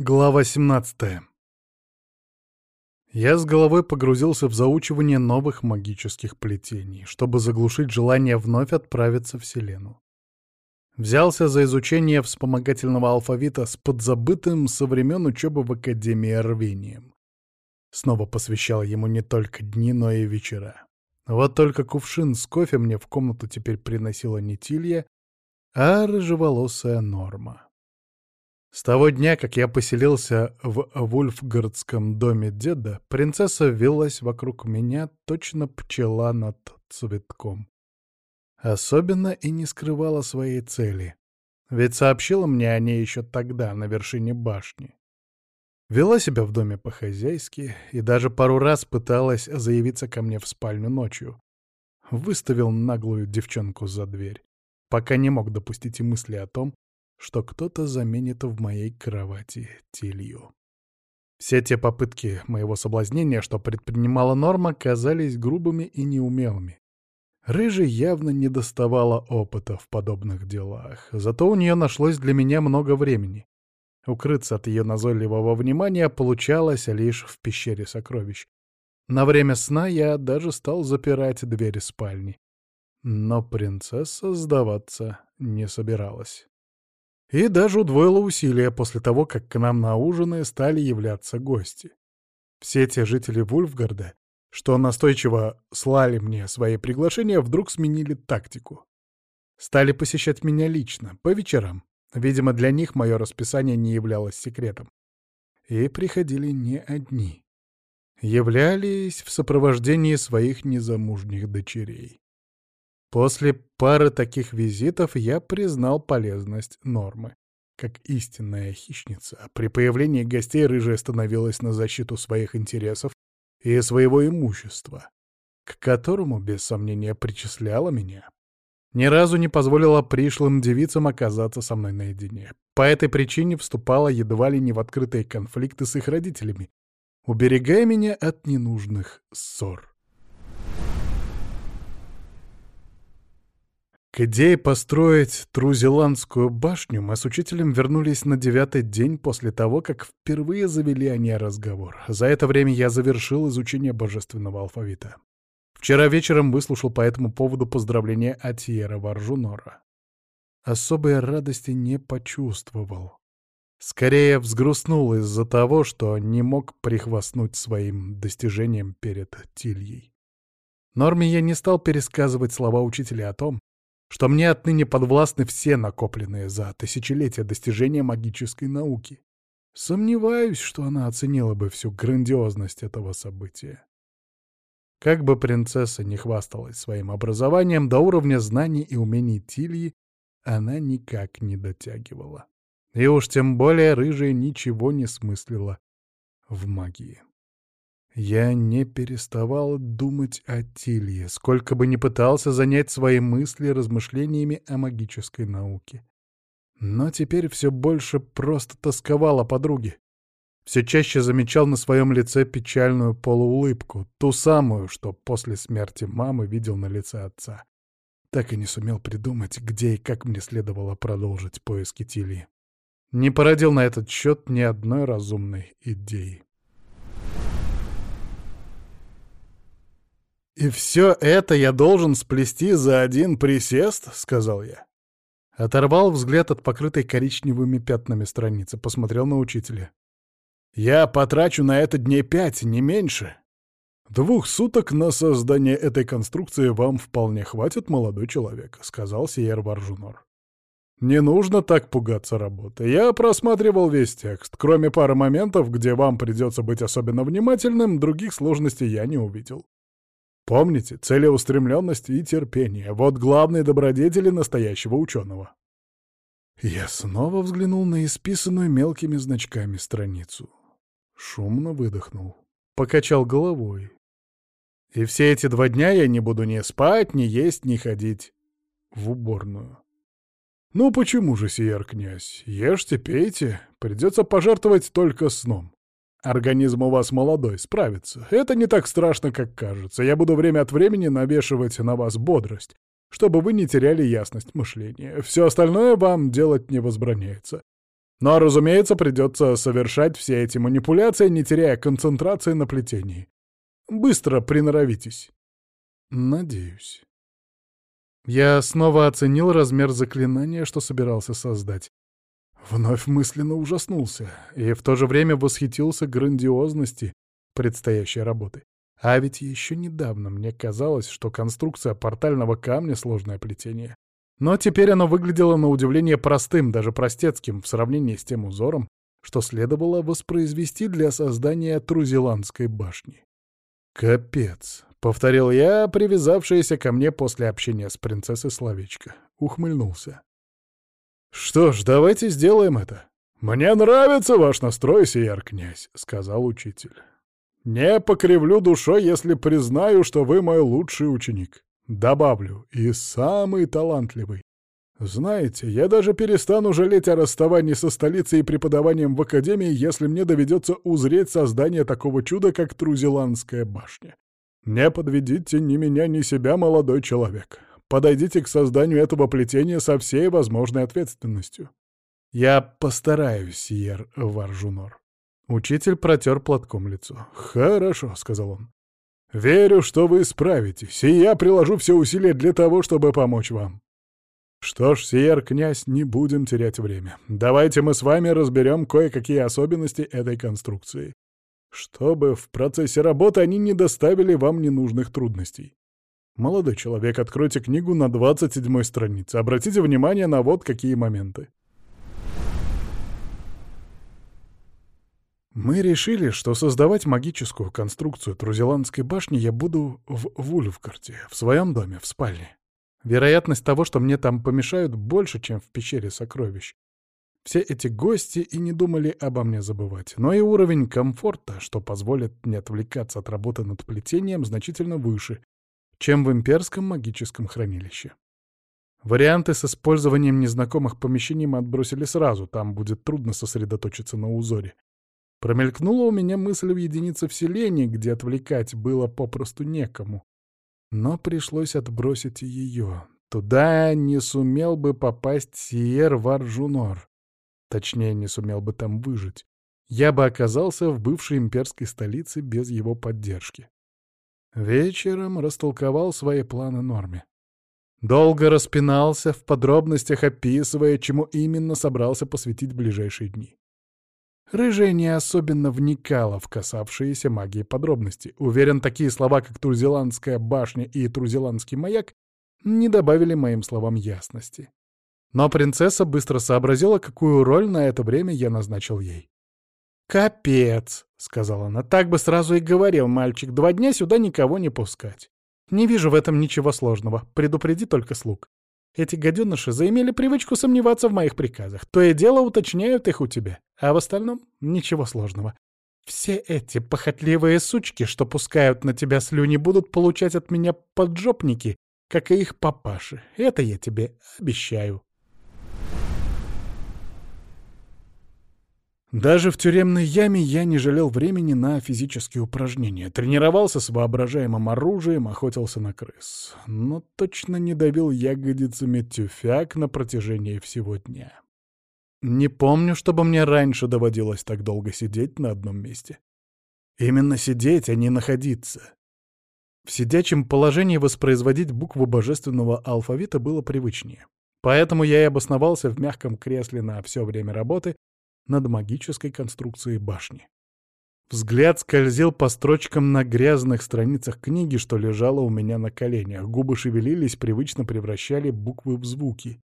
Глава 17 Я с головой погрузился в заучивание новых магических плетений, чтобы заглушить желание вновь отправиться в Селену. Взялся за изучение вспомогательного алфавита с подзабытым со времен учебы в Академии рвением. Снова посвящал ему не только дни, но и вечера. Вот только кувшин с кофе мне в комнату теперь приносила не Тилья, а рыжеволосая Норма. С того дня, как я поселился в Вульфгардском доме деда, принцесса велась вокруг меня, точно пчела над цветком. Особенно и не скрывала своей цели. Ведь сообщила мне о ней еще тогда, на вершине башни. Вела себя в доме по-хозяйски и даже пару раз пыталась заявиться ко мне в спальню ночью. Выставил наглую девчонку за дверь, пока не мог допустить и мысли о том, что кто-то заменит в моей кровати Тилью. Все те попытки моего соблазнения, что предпринимала Норма, казались грубыми и неумелыми. Рыжий явно не доставала опыта в подобных делах, зато у нее нашлось для меня много времени. Укрыться от ее назойливого внимания получалось лишь в пещере сокровищ. На время сна я даже стал запирать двери спальни. Но принцесса сдаваться не собиралась. И даже удвоила усилия после того, как к нам на ужины стали являться гости. Все те жители Вульфгарда, что настойчиво слали мне свои приглашения, вдруг сменили тактику. Стали посещать меня лично, по вечерам. Видимо, для них мое расписание не являлось секретом. И приходили не одни. Являлись в сопровождении своих незамужних дочерей. После пары таких визитов я признал полезность нормы. Как истинная хищница, при появлении гостей рыжая становилась на защиту своих интересов и своего имущества, к которому, без сомнения, причисляла меня. Ни разу не позволила пришлым девицам оказаться со мной наедине. По этой причине вступала едва ли не в открытые конфликты с их родителями, уберегая меня от ненужных ссор. К идее построить Трузеландскую башню мы с учителем вернулись на девятый день после того, как впервые завели о ней разговор. За это время я завершил изучение божественного алфавита. Вчера вечером выслушал по этому поводу поздравления от Варжунора. Особой радости не почувствовал. Скорее взгрустнул из-за того, что не мог прихвастнуть своим достижением перед Тильей. Норме я не стал пересказывать слова учителя о том, что мне отныне подвластны все накопленные за тысячелетия достижения магической науки. Сомневаюсь, что она оценила бы всю грандиозность этого события. Как бы принцесса не хвасталась своим образованием, до уровня знаний и умений Тильи она никак не дотягивала. И уж тем более рыжая ничего не смыслила в магии. Я не переставал думать о Тилье, сколько бы ни пытался занять свои мысли размышлениями о магической науке. Но теперь все больше просто тосковал о подруге. Все чаще замечал на своем лице печальную полуулыбку, ту самую, что после смерти мамы видел на лице отца. Так и не сумел придумать, где и как мне следовало продолжить поиски Тильи. Не породил на этот счет ни одной разумной идеи. «И все это я должен сплести за один присест?» — сказал я. Оторвал взгляд от покрытой коричневыми пятнами страницы, посмотрел на учителя. «Я потрачу на это дней пять, не меньше. Двух суток на создание этой конструкции вам вполне хватит, молодой человек», — сказал Сиер Варжунор. «Не нужно так пугаться работы. Я просматривал весь текст. Кроме пары моментов, где вам придется быть особенно внимательным, других сложностей я не увидел. Помните, целеустремленность и терпение — вот главные добродетели настоящего ученого. Я снова взглянул на исписанную мелкими значками страницу. Шумно выдохнул. Покачал головой. И все эти два дня я не буду ни спать, ни есть, ни ходить в уборную. Ну почему же, сиер князь? Ешьте, пейте. Придется пожертвовать только сном. Организм у вас молодой, справится. Это не так страшно, как кажется. Я буду время от времени навешивать на вас бодрость, чтобы вы не теряли ясность мышления. Все остальное вам делать не возбраняется. Но, разумеется, придется совершать все эти манипуляции, не теряя концентрации на плетении. Быстро приноровитесь. Надеюсь. Я снова оценил размер заклинания, что собирался создать. Вновь мысленно ужаснулся и в то же время восхитился грандиозности предстоящей работы. А ведь еще недавно мне казалось, что конструкция портального камня — сложное плетение. Но теперь оно выглядело на удивление простым, даже простецким, в сравнении с тем узором, что следовало воспроизвести для создания Трузеландской башни. «Капец!» — повторил я, привязавшаяся ко мне после общения с принцессой словечко. Ухмыльнулся. «Что ж, давайте сделаем это. Мне нравится ваш настрой, сияр князь», — сказал учитель. «Не покривлю душой, если признаю, что вы мой лучший ученик. Добавлю, и самый талантливый. Знаете, я даже перестану жалеть о расставании со столицей и преподаванием в академии, если мне доведется узреть создание такого чуда, как Трузеландская башня. Не подведите ни меня, ни себя, молодой человек. Подойдите к созданию этого плетения со всей возможной ответственностью. Я постараюсь, Сиер Варжунор. Учитель протер платком лицо. «Хорошо», — сказал он. «Верю, что вы справитесь, и я приложу все усилия для того, чтобы помочь вам». «Что ж, Сиер, князь, не будем терять время. Давайте мы с вами разберем кое-какие особенности этой конструкции, чтобы в процессе работы они не доставили вам ненужных трудностей. Молодой человек, откройте книгу на 27 странице. Обратите внимание на вот какие моменты. Мы решили, что создавать магическую конструкцию Трузеландской башни я буду в Вульфгарте, в своем доме, в спальне. Вероятность того, что мне там помешают, больше, чем в пещере сокровищ. Все эти гости и не думали обо мне забывать, но и уровень комфорта, что позволит не отвлекаться от работы над плетением, значительно выше, чем в имперском магическом хранилище. Варианты с использованием незнакомых помещений мы отбросили сразу, там будет трудно сосредоточиться на узоре. Промелькнула у меня мысль в единице вселения, где отвлекать было попросту некому. Но пришлось отбросить ее. Туда не сумел бы попасть Сиер Варжунор. Точнее, не сумел бы там выжить. Я бы оказался в бывшей имперской столице без его поддержки. Вечером растолковал свои планы Норме. Долго распинался, в подробностях описывая, чему именно собрался посвятить ближайшие дни. Рыжая не особенно вникала в касавшиеся магии подробности. Уверен, такие слова, как Трузеландская башня и Трузеландский маяк, не добавили моим словам ясности. Но принцесса быстро сообразила, какую роль на это время я назначил ей. «Капец!» — сказала она. «Так бы сразу и говорил мальчик. Два дня сюда никого не пускать. Не вижу в этом ничего сложного. Предупреди только слуг. Эти гаденыши заимели привычку сомневаться в моих приказах. То и дело уточняют их у тебя. А в остальном — ничего сложного. Все эти похотливые сучки, что пускают на тебя слюни, будут получать от меня поджопники, как и их папаши. Это я тебе обещаю». Даже в тюремной яме я не жалел времени на физические упражнения. Тренировался с воображаемым оружием, охотился на крыс. Но точно не давил ягодицами тюфяк на протяжении всего дня. Не помню, чтобы мне раньше доводилось так долго сидеть на одном месте. Именно сидеть, а не находиться. В сидячем положении воспроизводить буквы божественного алфавита было привычнее. Поэтому я и обосновался в мягком кресле на все время работы, над магической конструкцией башни. Взгляд скользил по строчкам на грязных страницах книги, что лежало у меня на коленях. Губы шевелились, привычно превращали буквы в звуки.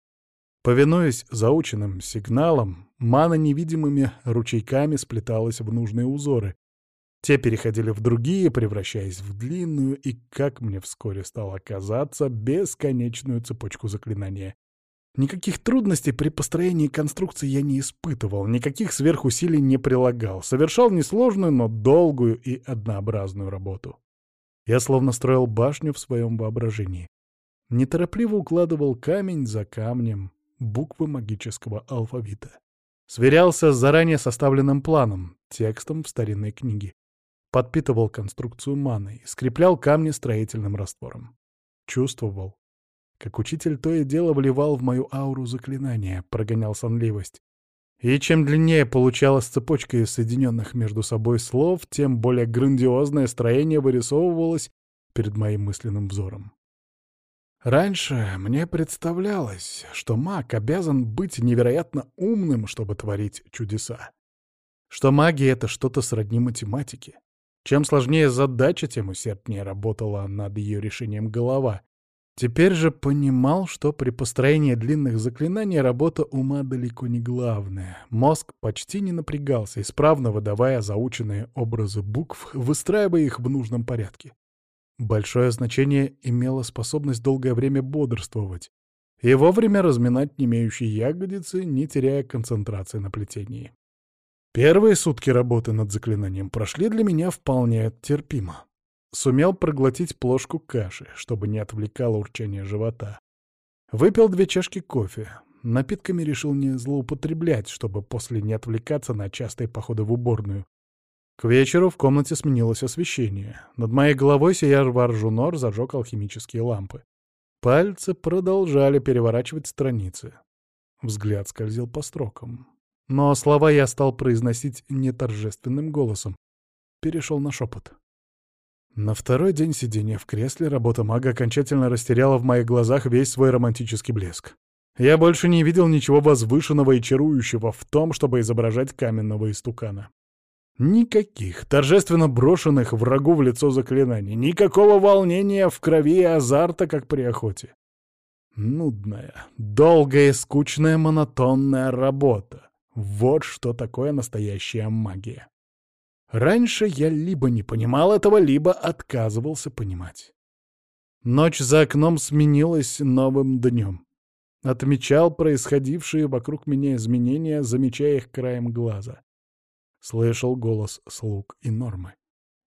Повинуясь заученным сигналам, мана невидимыми ручейками сплеталась в нужные узоры. Те переходили в другие, превращаясь в длинную и, как мне вскоре стало казаться, бесконечную цепочку заклинания. Никаких трудностей при построении конструкции я не испытывал, никаких сверхусилий не прилагал, совершал несложную, но долгую и однообразную работу. Я словно строил башню в своем воображении. Неторопливо укладывал камень за камнем буквы магического алфавита. Сверялся с заранее составленным планом, текстом в старинной книге. Подпитывал конструкцию маной, скреплял камни строительным раствором. Чувствовал, как учитель то и дело вливал в мою ауру заклинания, прогонял сонливость. И чем длиннее получалась цепочка из соединенных между собой слов, тем более грандиозное строение вырисовывалось перед моим мысленным взором. Раньше мне представлялось, что маг обязан быть невероятно умным, чтобы творить чудеса. Что магия — это что-то сродни математике. Чем сложнее задача, тем усерднее работала над ее решением голова. Теперь же понимал, что при построении длинных заклинаний работа ума далеко не главная. Мозг почти не напрягался, исправно выдавая заученные образы букв, выстраивая их в нужном порядке. Большое значение имела способность долгое время бодрствовать и вовремя разминать немеющие ягодицы, не теряя концентрации на плетении. Первые сутки работы над заклинанием прошли для меня вполне терпимо. Сумел проглотить плошку каши, чтобы не отвлекало урчание живота. Выпил две чашки кофе. Напитками решил не злоупотреблять, чтобы после не отвлекаться на частые походы в уборную, к вечеру в комнате сменилось освещение. Над моей головой сияр Варжунор зажег алхимические лампы. Пальцы продолжали переворачивать страницы. Взгляд скользил по строкам. Но слова я стал произносить не торжественным голосом. Перешел на шепот. На второй день сидения в кресле работа мага окончательно растеряла в моих глазах весь свой романтический блеск. Я больше не видел ничего возвышенного и чарующего в том, чтобы изображать каменного истукана. Никаких торжественно брошенных врагу в лицо заклинаний, никакого волнения в крови и азарта, как при охоте. Нудная, долгая, скучная, монотонная работа. Вот что такое настоящая магия. Раньше я либо не понимал этого, либо отказывался понимать. Ночь за окном сменилась новым днем. Отмечал происходившие вокруг меня изменения, замечая их краем глаза. Слышал голос слуг и нормы.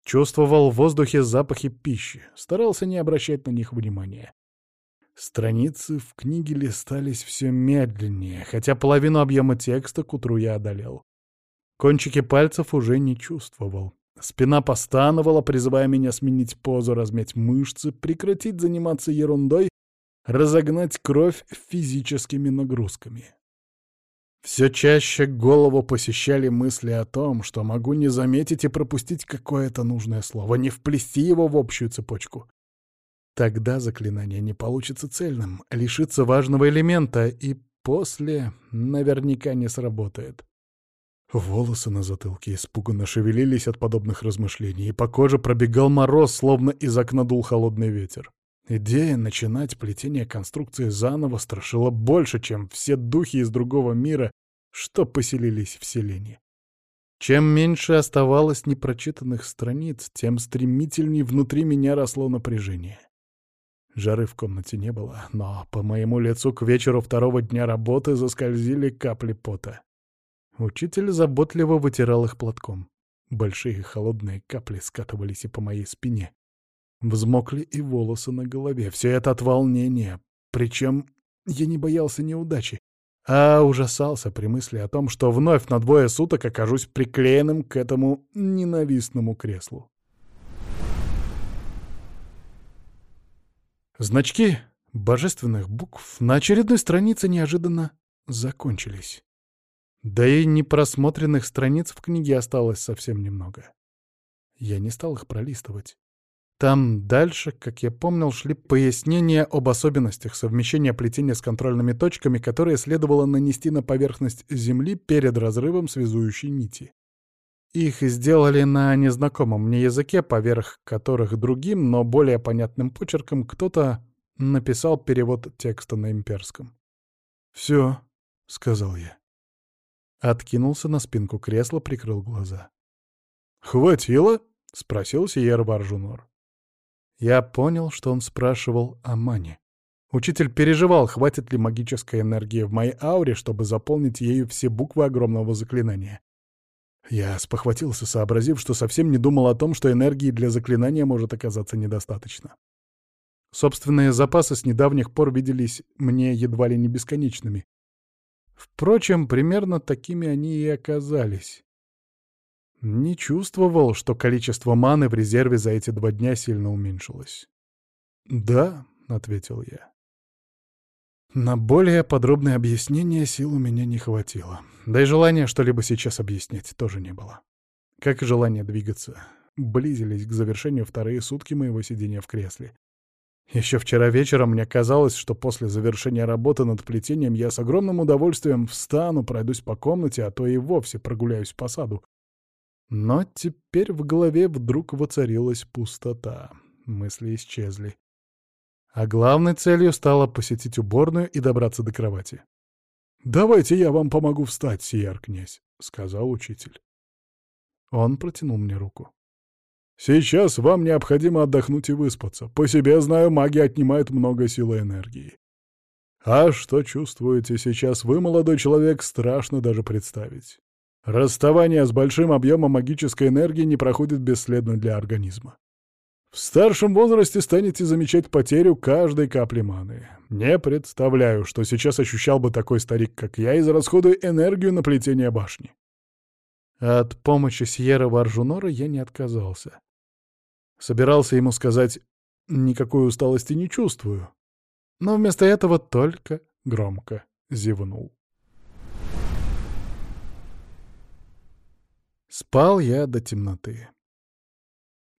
Чувствовал в воздухе запахи пищи, старался не обращать на них внимания. Страницы в книге листались все медленнее, хотя половину объема текста к утру я одолел. Кончики пальцев уже не чувствовал. Спина постановала, призывая меня сменить позу, размять мышцы, прекратить заниматься ерундой, разогнать кровь физическими нагрузками. Все чаще голову посещали мысли о том, что могу не заметить и пропустить какое-то нужное слово, не вплести его в общую цепочку. Тогда заклинание не получится цельным, лишится важного элемента и после наверняка не сработает. Волосы на затылке испуганно шевелились от подобных размышлений, и по коже пробегал мороз, словно из окна дул холодный ветер. Идея начинать плетение конструкции заново страшила больше, чем все духи из другого мира, что поселились в селении. Чем меньше оставалось непрочитанных страниц, тем стремительней внутри меня росло напряжение. Жары в комнате не было, но по моему лицу к вечеру второго дня работы заскользили капли пота. Учитель заботливо вытирал их платком. Большие холодные капли скатывались и по моей спине. Взмокли и волосы на голове. Все это от волнения. Причем я не боялся неудачи, а ужасался при мысли о том, что вновь на двое суток окажусь приклеенным к этому ненавистному креслу. Значки божественных букв на очередной странице неожиданно закончились. Да и непросмотренных страниц в книге осталось совсем немного. Я не стал их пролистывать. Там дальше, как я помнил, шли пояснения об особенностях совмещения плетения с контрольными точками, которые следовало нанести на поверхность Земли перед разрывом связующей нити. Их сделали на незнакомом мне языке, поверх которых другим, но более понятным почерком кто-то написал перевод текста на имперском. «Все», — сказал я. Откинулся на спинку кресла, прикрыл глаза. «Хватило?» — спросил Сиер Баржунор. Я понял, что он спрашивал о мане. Учитель переживал, хватит ли магической энергии в моей ауре, чтобы заполнить ею все буквы огромного заклинания. Я спохватился, сообразив, что совсем не думал о том, что энергии для заклинания может оказаться недостаточно. Собственные запасы с недавних пор виделись мне едва ли не бесконечными. Впрочем, примерно такими они и оказались. Не чувствовал, что количество маны в резерве за эти два дня сильно уменьшилось. «Да», — ответил я. На более подробное объяснение сил у меня не хватило. Да и желания что-либо сейчас объяснять тоже не было. Как и желание двигаться. Близились к завершению вторые сутки моего сидения в кресле. Еще вчера вечером мне казалось, что после завершения работы над плетением я с огромным удовольствием встану, пройдусь по комнате, а то и вовсе прогуляюсь по саду. Но теперь в голове вдруг воцарилась пустота. Мысли исчезли. А главной целью стало посетить уборную и добраться до кровати. «Давайте я вам помогу встать, сияр князь», — сказал учитель. Он протянул мне руку. Сейчас вам необходимо отдохнуть и выспаться. По себе знаю, магия отнимает много сил и энергии. А что чувствуете сейчас вы, молодой человек, страшно даже представить. Расставание с большим объемом магической энергии не проходит бесследно для организма. В старшем возрасте станете замечать потерю каждой капли маны. Не представляю, что сейчас ощущал бы такой старик, как я, израсходуя энергию на плетение башни. От помощи Сьерра Варжунора я не отказался. Собирался ему сказать «никакой усталости не чувствую», но вместо этого только громко зевнул. Спал я до темноты.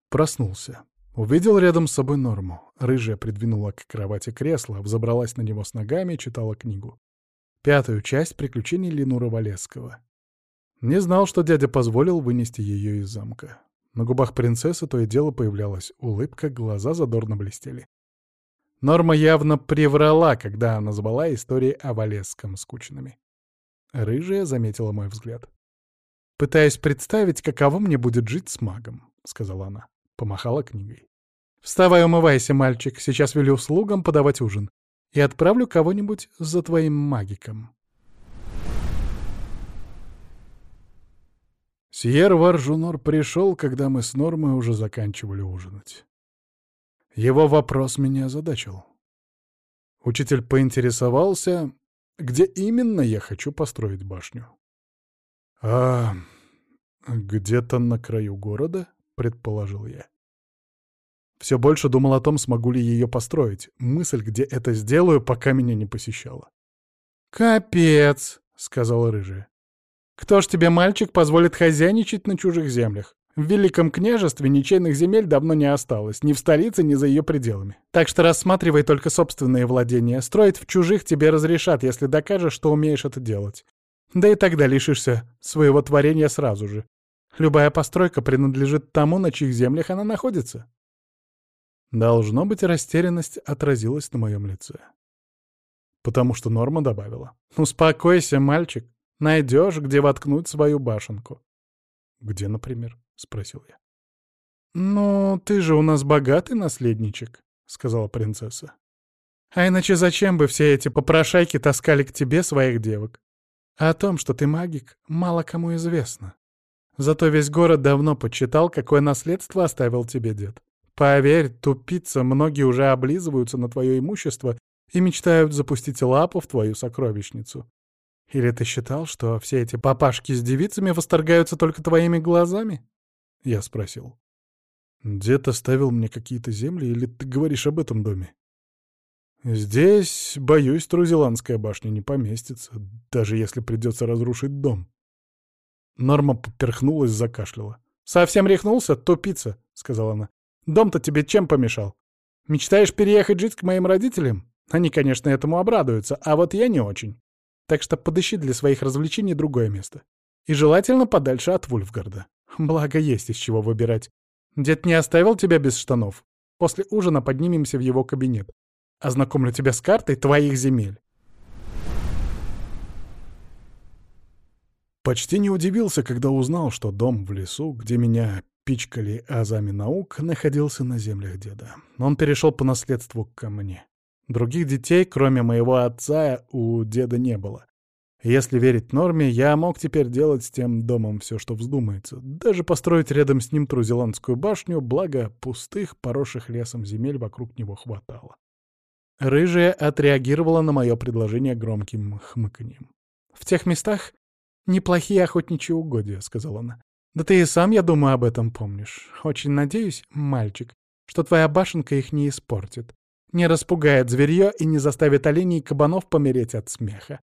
Проснулся. Увидел рядом с собой Норму. Рыжая придвинула к кровати кресло, взобралась на него с ногами и читала книгу. Пятую часть приключений Ленура Валеского. Не знал, что дядя позволил вынести ее из замка. На губах принцессы то и дело появлялась улыбка, глаза задорно блестели. Норма явно приврала, когда она назвала истории о Валесском скучными. Рыжая заметила мой взгляд. «Пытаюсь представить, каково мне будет жить с магом», — сказала она. Помахала книгой. «Вставай, умывайся, мальчик, сейчас велю слугам подавать ужин. И отправлю кого-нибудь за твоим магиком». Сьер Варжунор пришел, когда мы с Нормой уже заканчивали ужинать. Его вопрос меня озадачил. Учитель поинтересовался, где именно я хочу построить башню. «А где-то на краю города?» — предположил я. Все больше думал о том, смогу ли ее построить. Мысль, где это сделаю, пока меня не посещала. «Капец!» — сказала рыжая. Кто ж тебе, мальчик, позволит хозяйничать на чужих землях? В Великом княжестве ничейных земель давно не осталось, ни в столице, ни за ее пределами. Так что рассматривай только собственные владения. Строить в чужих тебе разрешат, если докажешь, что умеешь это делать. Да и тогда лишишься своего творения сразу же. Любая постройка принадлежит тому, на чьих землях она находится. Должно быть, растерянность отразилась на моем лице. Потому что Норма добавила. «Успокойся, мальчик. Найдешь, где воткнуть свою башенку. «Где, например?» — спросил я. «Ну, ты же у нас богатый наследничек», — сказала принцесса. «А иначе зачем бы все эти попрошайки таскали к тебе своих девок? о том, что ты магик, мало кому известно. Зато весь город давно подсчитал, какое наследство оставил тебе дед. Поверь, тупица, многие уже облизываются на твое имущество и мечтают запустить лапу в твою сокровищницу. Или ты считал, что все эти папашки с девицами восторгаются только твоими глазами? Я спросил. Дед оставил мне какие-то земли, или ты говоришь об этом доме? Здесь, боюсь, Трузеландская башня не поместится, даже если придется разрушить дом. Норма поперхнулась, закашляла. «Совсем рехнулся, тупица», — сказала она. «Дом-то тебе чем помешал? Мечтаешь переехать жить к моим родителям? Они, конечно, этому обрадуются, а вот я не очень. Так что подыщи для своих развлечений другое место. И желательно подальше от Вульфгарда. Благо, есть из чего выбирать. Дед не оставил тебя без штанов. После ужина поднимемся в его кабинет. Ознакомлю тебя с картой твоих земель. Почти не удивился, когда узнал, что дом в лесу, где меня пичкали азами наук, находился на землях деда. Он перешел по наследству ко мне. Других детей, кроме моего отца, у деда не было. Если верить норме, я мог теперь делать с тем домом все, что вздумается. Даже построить рядом с ним Трузеландскую башню, благо пустых, поросших лесом земель вокруг него хватало. Рыжая отреагировала на мое предложение громким хмыканьем. «В тех местах неплохие охотничьи угодья», — сказала она. «Да ты и сам, я думаю, об этом помнишь. Очень надеюсь, мальчик, что твоя башенка их не испортит. Не распугает зверье и не заставит оленей и кабанов помереть от смеха.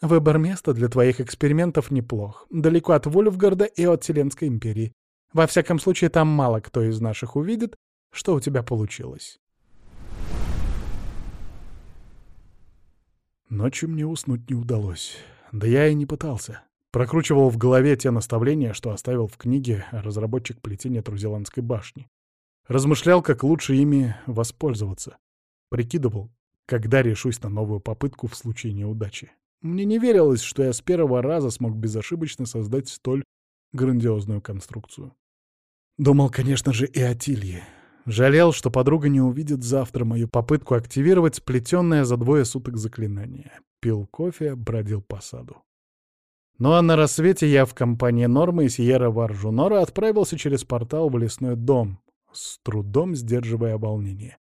Выбор места для твоих экспериментов неплох, далеко от Вольфгарда и от Вселенской империи. Во всяком случае, там мало кто из наших увидит, что у тебя получилось. Ночью мне уснуть не удалось. Да я и не пытался. Прокручивал в голове те наставления, что оставил в книге разработчик плетения Трузеландской башни. Размышлял, как лучше ими воспользоваться. Прикидывал, когда решусь на новую попытку в случае неудачи. Мне не верилось, что я с первого раза смог безошибочно создать столь грандиозную конструкцию. Думал, конечно же, и о Тилье. Жалел, что подруга не увидит завтра мою попытку активировать сплетенное за двое суток заклинание. Пил кофе, бродил по саду. Ну а на рассвете я в компании Нормы и Сьерра Варжунора отправился через портал в лесной дом, с трудом сдерживая волнение.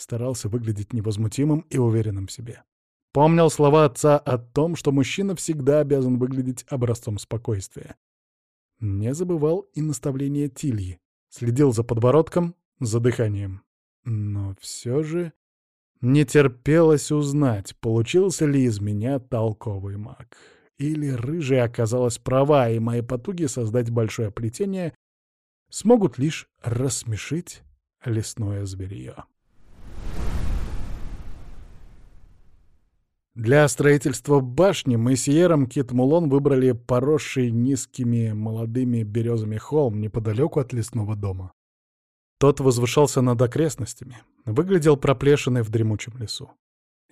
Старался выглядеть невозмутимым и уверенным в себе. Помнил слова отца о том, что мужчина всегда обязан выглядеть образцом спокойствия. Не забывал и наставления Тильи. Следил за подбородком, за дыханием. Но все же не терпелось узнать, получился ли из меня толковый маг. Или рыжая оказалась права, и мои потуги создать большое плетение смогут лишь рассмешить лесное зверье. Для строительства башни мы с Ером Китмулон выбрали поросший низкими молодыми березами холм неподалеку от лесного дома. Тот возвышался над окрестностями, выглядел проплешиной в дремучем лесу.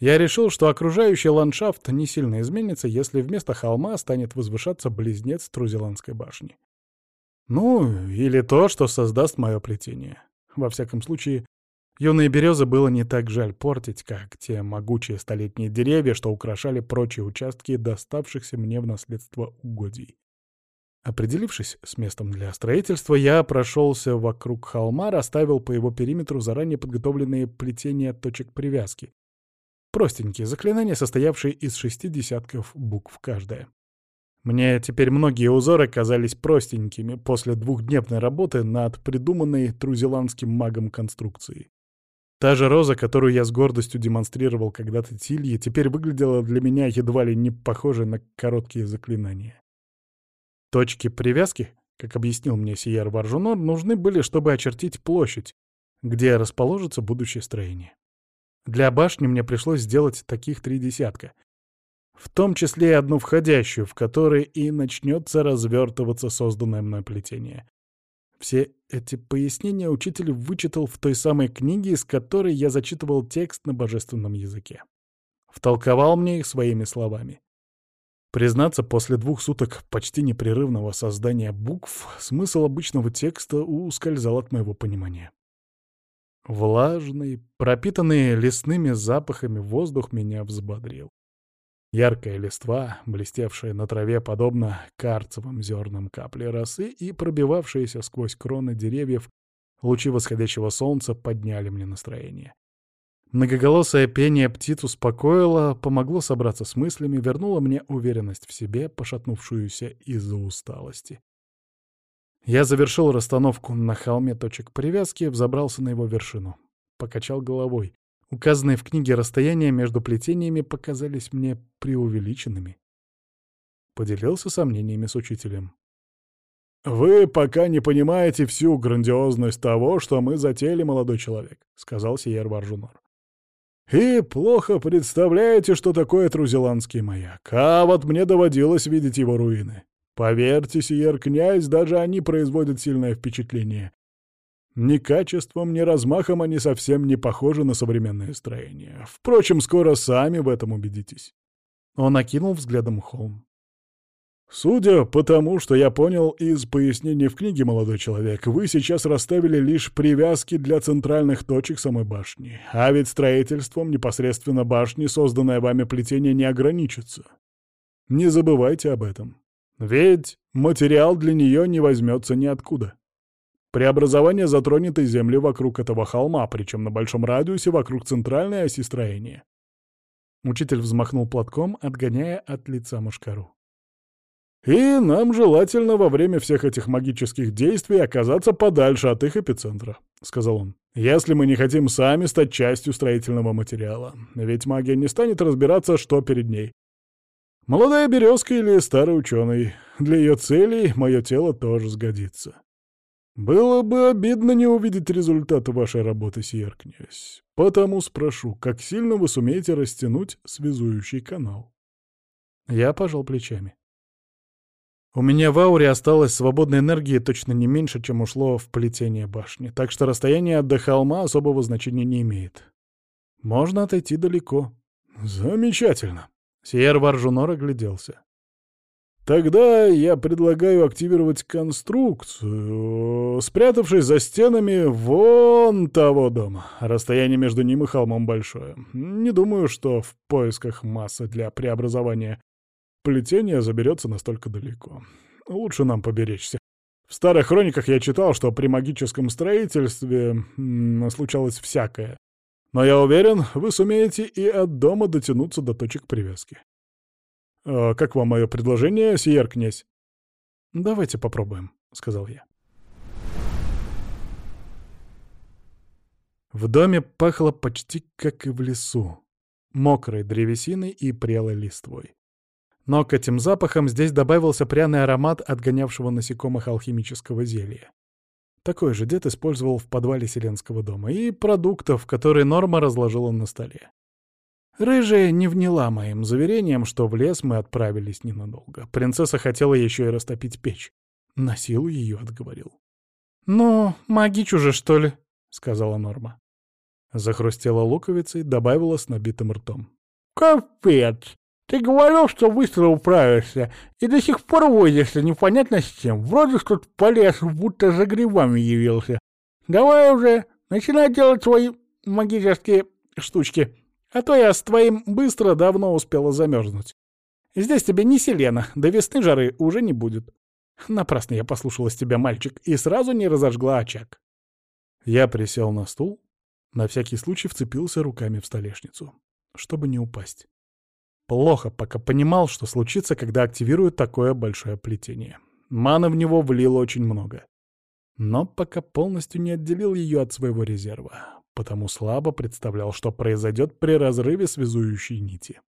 Я решил, что окружающий ландшафт не сильно изменится, если вместо холма станет возвышаться близнец Трузеландской башни. Ну, или то, что создаст мое плетение. Во всяком случае, юные березы было не так жаль портить, как те могучие столетние деревья, что украшали прочие участки доставшихся мне в наследство угодий. Определившись с местом для строительства, я прошелся вокруг холма, расставил по его периметру заранее подготовленные плетения точек привязки. Простенькие заклинания, состоявшие из шести десятков букв каждая. Мне теперь многие узоры казались простенькими после двухдневной работы над придуманной трузеландским магом конструкцией. Та же роза, которую я с гордостью демонстрировал когда-то Тилье, теперь выглядела для меня едва ли не похожей на короткие заклинания. Точки привязки, как объяснил мне Сияр Варжунор, нужны были, чтобы очертить площадь, где расположится будущее строение. Для башни мне пришлось сделать таких три десятка, в том числе и одну входящую, в которой и начнется развертываться созданное мной плетение. Все эти пояснения учитель вычитал в той самой книге, из которой я зачитывал текст на божественном языке. Втолковал мне их своими словами. Признаться, после двух суток почти непрерывного создания букв смысл обычного текста ускользал от моего понимания. Влажный, пропитанный лесными запахами воздух меня взбодрил. Яркая листва, блестевшая на траве подобно карцевым зернам капли росы и пробивавшиеся сквозь кроны деревьев лучи восходящего солнца подняли мне настроение. Многоголосое пение птиц успокоило, помогло собраться с мыслями, вернуло мне уверенность в себе, пошатнувшуюся из-за усталости. Я завершил расстановку на холме точек привязки, взобрался на его вершину. Покачал головой. Указанные в книге расстояния между плетениями показались мне преувеличенными. Поделился сомнениями с учителем. «Вы пока не понимаете всю грандиозность того, что мы затеяли, молодой человек», — сказал Сиер Варжунор. И плохо представляете, что такое Трузеландский маяк. А вот мне доводилось видеть его руины. Поверьте, сиер князь, даже они производят сильное впечатление. Ни качеством, ни размахом они совсем не похожи на современное строение. Впрочем, скоро сами в этом убедитесь. Он окинул взглядом холм. Судя по тому, что я понял из пояснений в книге, молодой человек, вы сейчас расставили лишь привязки для центральных точек самой башни. А ведь строительством непосредственно башни созданное вами плетение не ограничится. Не забывайте об этом. Ведь материал для нее не возьмется ниоткуда. Преобразование затронет и землю вокруг этого холма, причем на большом радиусе вокруг центральной оси строения. Учитель взмахнул платком, отгоняя от лица мушкару. И нам желательно во время всех этих магических действий оказаться подальше от их эпицентра», — сказал он. «Если мы не хотим сами стать частью строительного материала. Ведь магия не станет разбираться, что перед ней. Молодая березка или старый ученый. Для ее целей мое тело тоже сгодится. Было бы обидно не увидеть результаты вашей работы, сьер князь. Потому спрошу, как сильно вы сумеете растянуть связующий канал?» Я пожал плечами. У меня в ауре осталось свободной энергии точно не меньше, чем ушло в плетение башни, так что расстояние до холма особого значения не имеет. Можно отойти далеко. Замечательно. Сиер Варжунор огляделся. Тогда я предлагаю активировать конструкцию, спрятавшись за стенами вон того дома. Расстояние между ним и холмом большое. Не думаю, что в поисках массы для преобразования плетение заберется настолько далеко. Лучше нам поберечься. В старых хрониках я читал, что при магическом строительстве случалось всякое. Но я уверен, вы сумеете и от дома дотянуться до точек привязки. А как вам мое предложение, сиер князь? «Давайте попробуем», — сказал я. В доме пахло почти как и в лесу. Мокрой древесиной и прелой листвой. Но к этим запахам здесь добавился пряный аромат отгонявшего насекомых алхимического зелья. Такой же дед использовал в подвале Селенского дома и продуктов, которые Норма разложила на столе. Рыжая не вняла моим заверением, что в лес мы отправились ненадолго. Принцесса хотела еще и растопить печь. На силу ее отговорил. «Ну, магичу же, что ли?» — сказала Норма. Захрустела луковицей, добавила с набитым ртом. «Капец! Ты говорил, что быстро управишься, и до сих пор возишься непонятно с чем. Вроде что-то полез, будто за грибами явился. Давай уже, начинай делать свои магические штучки, а то я с твоим быстро давно успела замерзнуть. Здесь тебе не селена, до весны жары уже не будет. Напрасно я послушалась тебя, мальчик, и сразу не разожгла очаг. Я присел на стул, на всякий случай вцепился руками в столешницу, чтобы не упасть. Плохо, пока понимал, что случится, когда активируют такое большое плетение. Маны в него влило очень много. Но пока полностью не отделил ее от своего резерва, потому слабо представлял, что произойдет при разрыве связующей нити.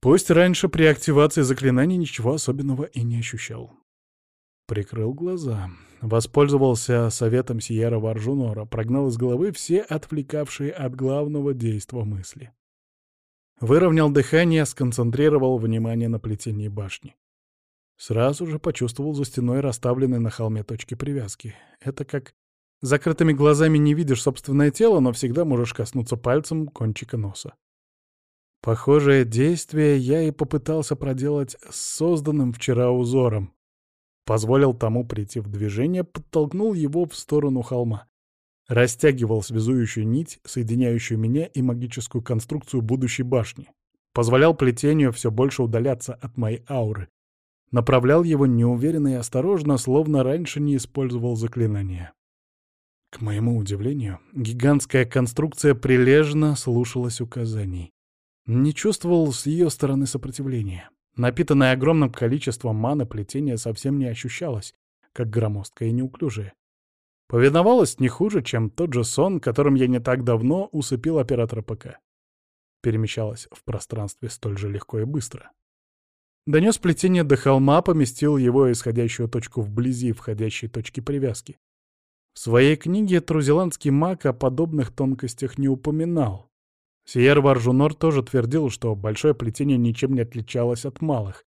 Пусть раньше при активации заклинаний ничего особенного и не ощущал. Прикрыл глаза, воспользовался советом Сиера Варжунора, прогнал из головы все отвлекавшие от главного действа мысли. Выровнял дыхание, сконцентрировал внимание на плетении башни. Сразу же почувствовал за стеной расставленные на холме точки привязки. Это как закрытыми глазами не видишь собственное тело, но всегда можешь коснуться пальцем кончика носа. Похожее действие я и попытался проделать с созданным вчера узором. Позволил тому прийти в движение, подтолкнул его в сторону холма. Растягивал связующую нить, соединяющую меня и магическую конструкцию будущей башни. Позволял плетению все больше удаляться от моей ауры. Направлял его неуверенно и осторожно, словно раньше не использовал заклинания. К моему удивлению, гигантская конструкция прилежно слушалась указаний. Не чувствовал с ее стороны сопротивления. Напитанное огромным количеством маны плетение совсем не ощущалось, как громоздкое и неуклюжее. Повиновалась не хуже, чем тот же сон, которым я не так давно усыпил оператора ПК. Перемещалась в пространстве столь же легко и быстро. Донес плетение до холма, поместил его исходящую точку вблизи входящей точки привязки. В своей книге трузеландский маг о подобных тонкостях не упоминал. Сиер Варжунор тоже твердил, что большое плетение ничем не отличалось от малых,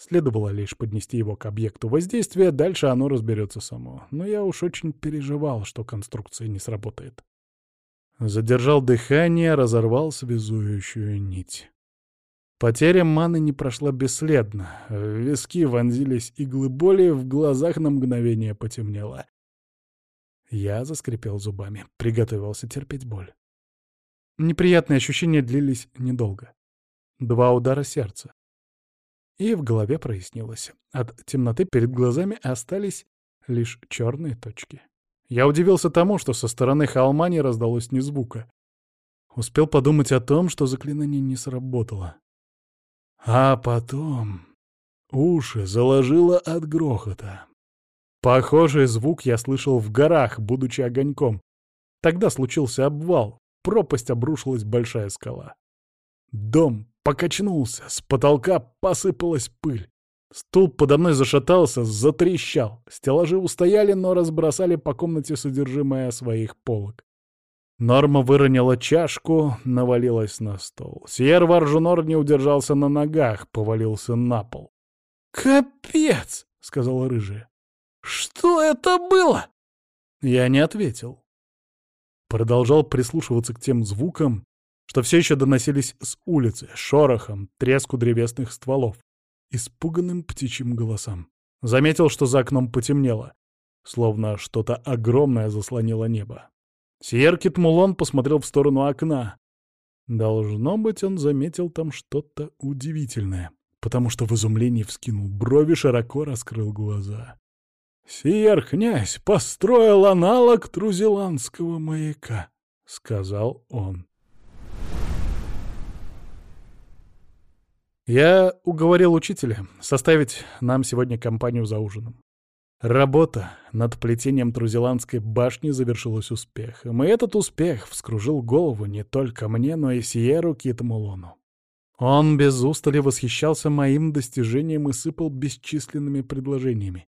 Следовало лишь поднести его к объекту воздействия, дальше оно разберется само. Но я уж очень переживал, что конструкция не сработает. Задержал дыхание, разорвал связующую нить. Потеря маны не прошла бесследно. В виски вонзились иглы боли, в глазах на мгновение потемнело. Я заскрипел зубами, приготовился терпеть боль. Неприятные ощущения длились недолго. Два удара сердца. И в голове прояснилось. От темноты перед глазами остались лишь черные точки. Я удивился тому, что со стороны холма не раздалось ни звука. Успел подумать о том, что заклинание не сработало. А потом... Уши заложило от грохота. Похожий звук я слышал в горах, будучи огоньком. Тогда случился обвал, пропасть обрушилась большая скала. Дом покачнулся, с потолка посыпалась пыль. Стул подо мной зашатался, затрещал. Стеллажи устояли, но разбросали по комнате содержимое своих полок. Норма выронила чашку, навалилась на стол. Сьер Варжунор не удержался на ногах, повалился на пол. «Капец!» — сказала рыжая. «Что это было?» Я не ответил. Продолжал прислушиваться к тем звукам, что все еще доносились с улицы, шорохом, треску древесных стволов, испуганным птичьим голосам. Заметил, что за окном потемнело, словно что-то огромное заслонило небо. Сьеркит Мулон посмотрел в сторону окна. Должно быть, он заметил там что-то удивительное, потому что в изумлении вскинул брови, широко раскрыл глаза. «Сиер князь построил аналог трузеландского маяка», — сказал он. Я уговорил учителя составить нам сегодня компанию за ужином. Работа над плетением Трузеландской башни завершилась успехом, и этот успех вскружил голову не только мне, но и Сиеру Китмулону. Он без устали восхищался моим достижением и сыпал бесчисленными предложениями.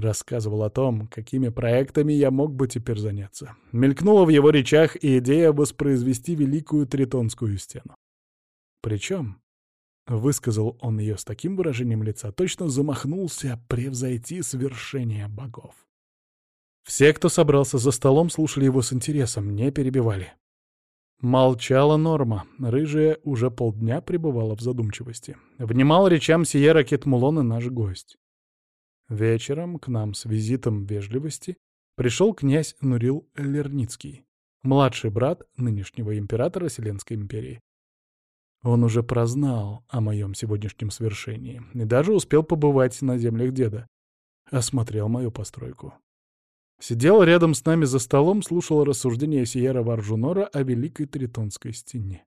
Рассказывал о том, какими проектами я мог бы теперь заняться. Мелькнула в его речах и идея воспроизвести Великую Тритонскую стену. Причем, высказал он ее с таким выражением лица, точно замахнулся превзойти свершение богов. Все, кто собрался за столом, слушали его с интересом, не перебивали. Молчала Норма. Рыжая уже полдня пребывала в задумчивости. Внимал речам Сиера Кетмулон и наш гость. Вечером к нам с визитом вежливости пришел князь Нурил Лерницкий, младший брат нынешнего императора Вселенской империи. Он уже прознал о моем сегодняшнем свершении и даже успел побывать на землях деда. Осмотрел мою постройку. Сидел рядом с нами за столом, слушал рассуждения Сиера Варжунора о Великой Тритонской стене.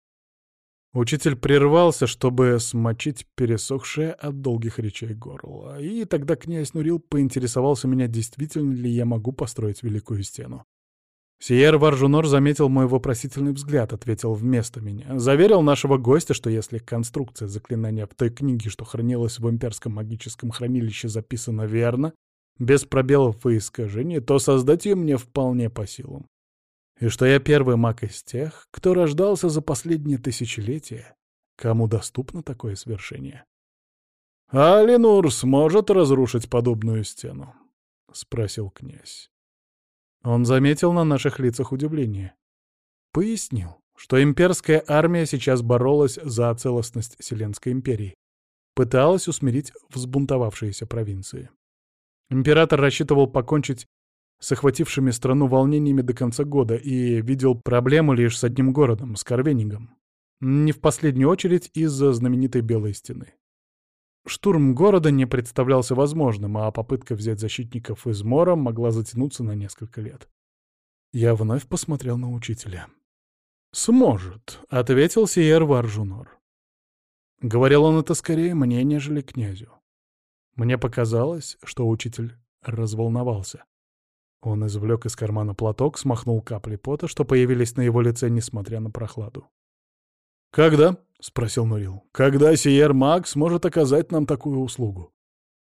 Учитель прервался, чтобы смочить пересохшее от долгих речей горло. И тогда князь Нурил поинтересовался меня, действительно ли я могу построить Великую Стену. Сиер Варжунор заметил мой вопросительный взгляд, ответил вместо меня. Заверил нашего гостя, что если конструкция заклинания в той книге, что хранилась в имперском магическом хранилище, записана верно, без пробелов и искажений, то создать ее мне вполне по силам и что я первый маг из тех, кто рождался за последние тысячелетия, кому доступно такое свершение. «А Ленур сможет разрушить подобную стену?» — спросил князь. Он заметил на наших лицах удивление. Пояснил, что имперская армия сейчас боролась за целостность Вселенской империи, пыталась усмирить взбунтовавшиеся провинции. Император рассчитывал покончить с охватившими страну волнениями до конца года и видел проблему лишь с одним городом, с Карвенингом. Не в последнюю очередь из-за знаменитой Белой Стены. Штурм города не представлялся возможным, а попытка взять защитников из Мора могла затянуться на несколько лет. Я вновь посмотрел на учителя. «Сможет», — ответил Сиер Варжунор. Говорил он это скорее мне, нежели князю. Мне показалось, что учитель разволновался. Он извлек из кармана платок, смахнул капли пота, что появились на его лице, несмотря на прохладу. «Когда?» — спросил Нурил. «Когда Сиер Маг сможет оказать нам такую услугу?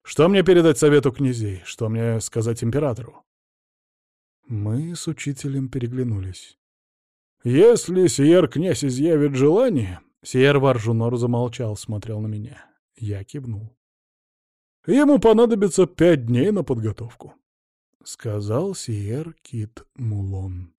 Что мне передать совету князей? Что мне сказать императору?» Мы с учителем переглянулись. «Если Сиер князь изъявит желание...» Сиер Варжунор замолчал, смотрел на меня. Я кивнул. «Ему понадобится пять дней на подготовку. — сказал Сиер Кит Мулон.